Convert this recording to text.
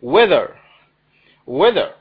whether whether